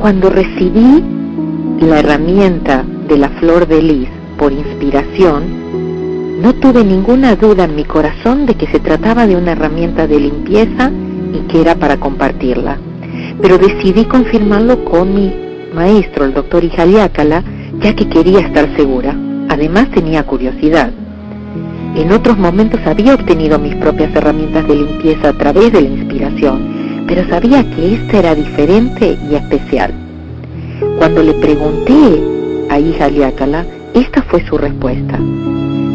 Cuando recibí la herramienta de la flor de lis por inspiración, no tuve ninguna duda en mi corazón de que se trataba de una herramienta de limpieza y que era para compartirla. Pero decidí confirmarlo con mi maestro, el doctor Ijaliácala, ya que quería estar segura. Además tenía curiosidad. En otros momentos había obtenido mis propias herramientas de limpieza a través de la inspiración, pero sabía que esta era diferente y especial. Cuando le pregunté a Ijaliácala, esta fue su respuesta.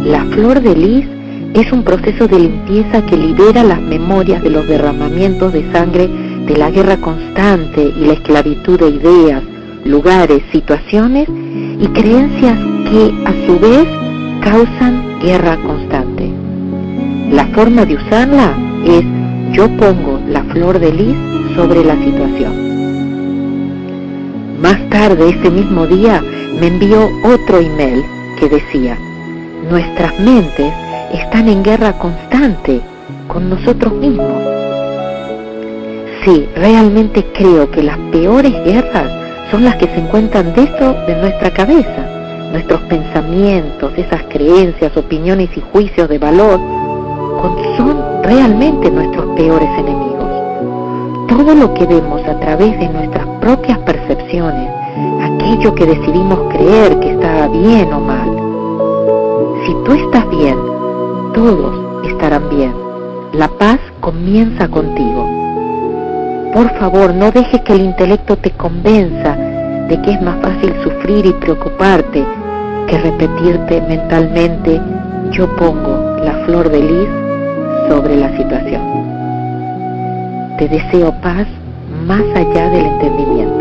La flor de lis es un proceso de limpieza que libera las memorias de los derramamientos de sangre de la guerra constante y la esclavitud de ideas, lugares, situaciones y creencias que a su vez causan guerra constante. La forma de usarla es yo pongo la flor de lis sobre la situación. Más tarde ese mismo día me envió otro email que decía, nuestras mentes están en guerra constante con nosotros mismos. Sí, realmente creo que las peores guerras son las que se encuentran dentro de nuestra cabeza. Nuestros pensamientos, esas creencias, opiniones y juicios de valor son realmente nuestros peores enemigos. Todo lo que vemos a través de nuestras propias percepciones, aquello que decidimos creer que está bien o mal. Si tú estás bien, todos estarán bien. La paz comienza contigo. Por favor, no dejes que el intelecto te convenza de que es más fácil sufrir y preocuparte que repetirte mentalmente, yo pongo la flor de lis sobre la situación. Te deseo paz más allá del entendimiento.